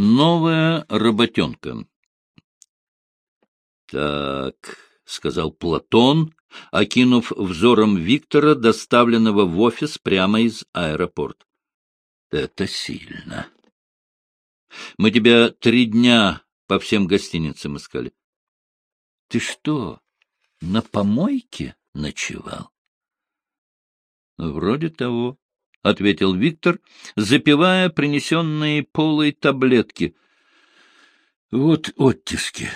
Новая работенка. Так, — сказал Платон, окинув взором Виктора, доставленного в офис прямо из аэропорта. — Это сильно. Мы тебя три дня по всем гостиницам искали. — Ты что, на помойке ночевал? — Вроде того, — ответил Виктор, запивая принесенные полой таблетки. — Вот оттиски.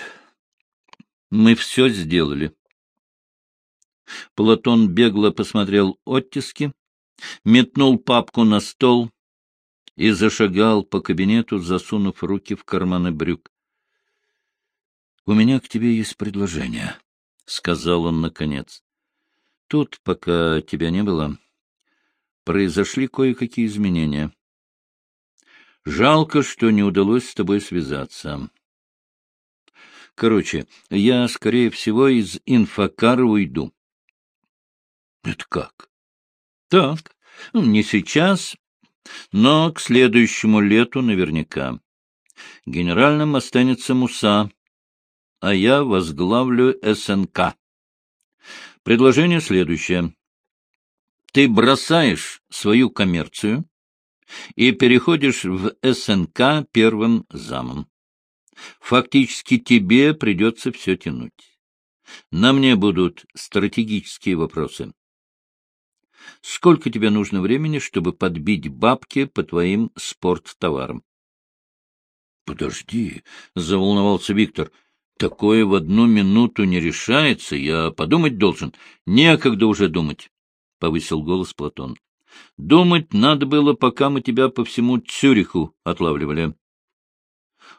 Мы все сделали. Платон бегло посмотрел оттиски, метнул папку на стол и зашагал по кабинету, засунув руки в карманы брюк. — У меня к тебе есть предложение, — сказал он наконец. — Тут, пока тебя не было, произошли кое-какие изменения. Жалко, что не удалось с тобой связаться. Короче, я, скорее всего, из инфокара уйду. — Это как? — Так, не сейчас, но к следующему лету наверняка. Генеральным останется Муса, а я возглавлю СНК. Предложение следующее. Ты бросаешь свою коммерцию и переходишь в СНК первым замом. Фактически тебе придется все тянуть. На мне будут стратегические вопросы. Сколько тебе нужно времени, чтобы подбить бабки по твоим спорттоварам? — Подожди, — заволновался Виктор. — Такое в одну минуту не решается. Я подумать должен. Некогда уже думать, — повысил голос Платон. — Думать надо было, пока мы тебя по всему Цюриху отлавливали.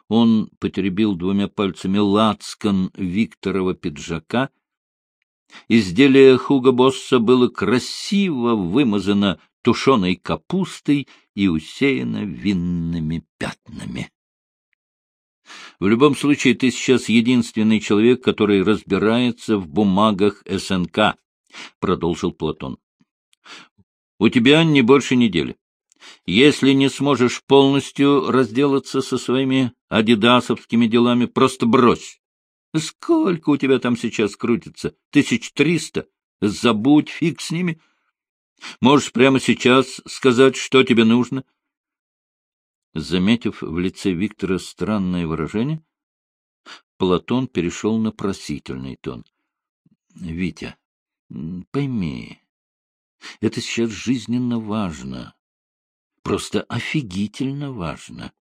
Он потеребил двумя пальцами лацкан Викторова пиджака. Изделие Хуга Босса было красиво вымазано тушеной капустой и усеяно винными пятнами. В любом случае, ты сейчас единственный человек, который разбирается в бумагах СНК, — продолжил Платон. — У тебя не больше недели. Если не сможешь полностью разделаться со своими адидасовскими делами, просто брось. Сколько у тебя там сейчас крутится? Тысяч триста? Забудь, фиг с ними. Можешь прямо сейчас сказать, что тебе нужно? Заметив в лице Виктора странное выражение, Платон перешел на просительный тон. — Витя, пойми, это сейчас жизненно важно просто офигительно важно.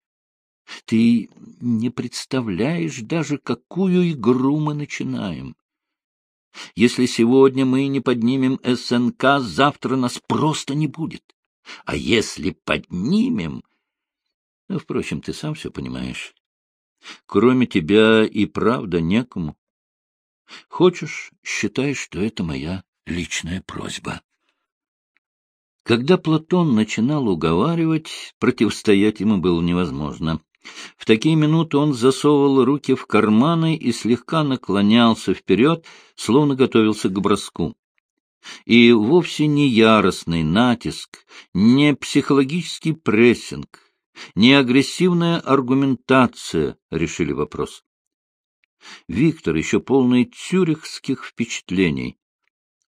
Ты не представляешь даже, какую игру мы начинаем. Если сегодня мы не поднимем СНК, завтра нас просто не будет. А если поднимем... Ну, впрочем, ты сам все понимаешь. Кроме тебя и правда некому. Хочешь, считай, что это моя личная просьба. Когда Платон начинал уговаривать, противостоять ему было невозможно. В такие минуты он засовывал руки в карманы и слегка наклонялся вперед, словно готовился к броску. И вовсе не яростный натиск, не психологический прессинг, не агрессивная аргументация решили вопрос. Виктор, еще полный цюрихских впечатлений,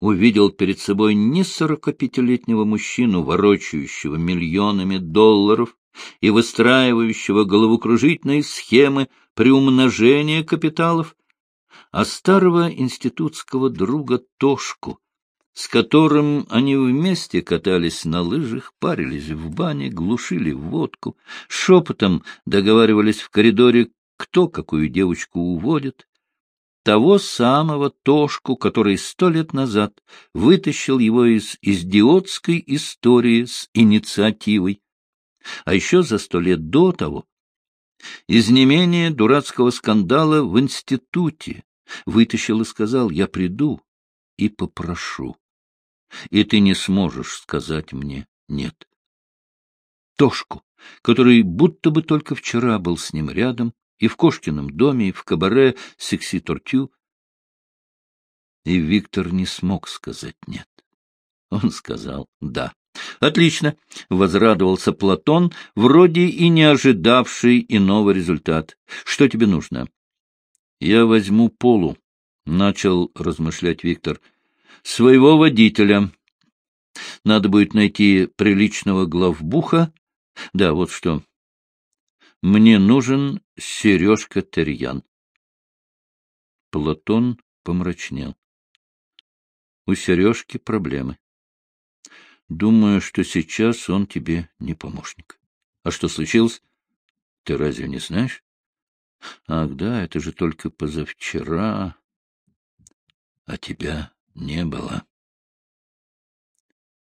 увидел перед собой не сорокапятилетнего мужчину, ворочающего миллионами долларов и выстраивающего головокружительные схемы приумножения капиталов, а старого институтского друга Тошку, с которым они вместе катались на лыжах, парились в бане, глушили водку, шепотом договаривались в коридоре, кто какую девочку уводит, того самого Тошку, который сто лет назад вытащил его из идиотской истории с инициативой, а еще за сто лет до того из не менее дурацкого скандала в институте вытащил и сказал «Я приду и попрошу, и ты не сможешь сказать мне «нет». Тошку, который будто бы только вчера был с ним рядом, и в Кошкином доме, и в кабаре «Секси-Тортю». И Виктор не смог сказать «нет». Он сказал «да». — Отлично, — возрадовался Платон, вроде и не ожидавший иного результата. — Что тебе нужно? — Я возьму Полу, — начал размышлять Виктор. — Своего водителя. Надо будет найти приличного главбуха. Да, вот что. Мне нужен Сережка Терьян. Платон помрачнел. У Сережки проблемы. Думаю, что сейчас он тебе не помощник. А что случилось? Ты разве не знаешь? Ах, да, это же только позавчера. А тебя не было.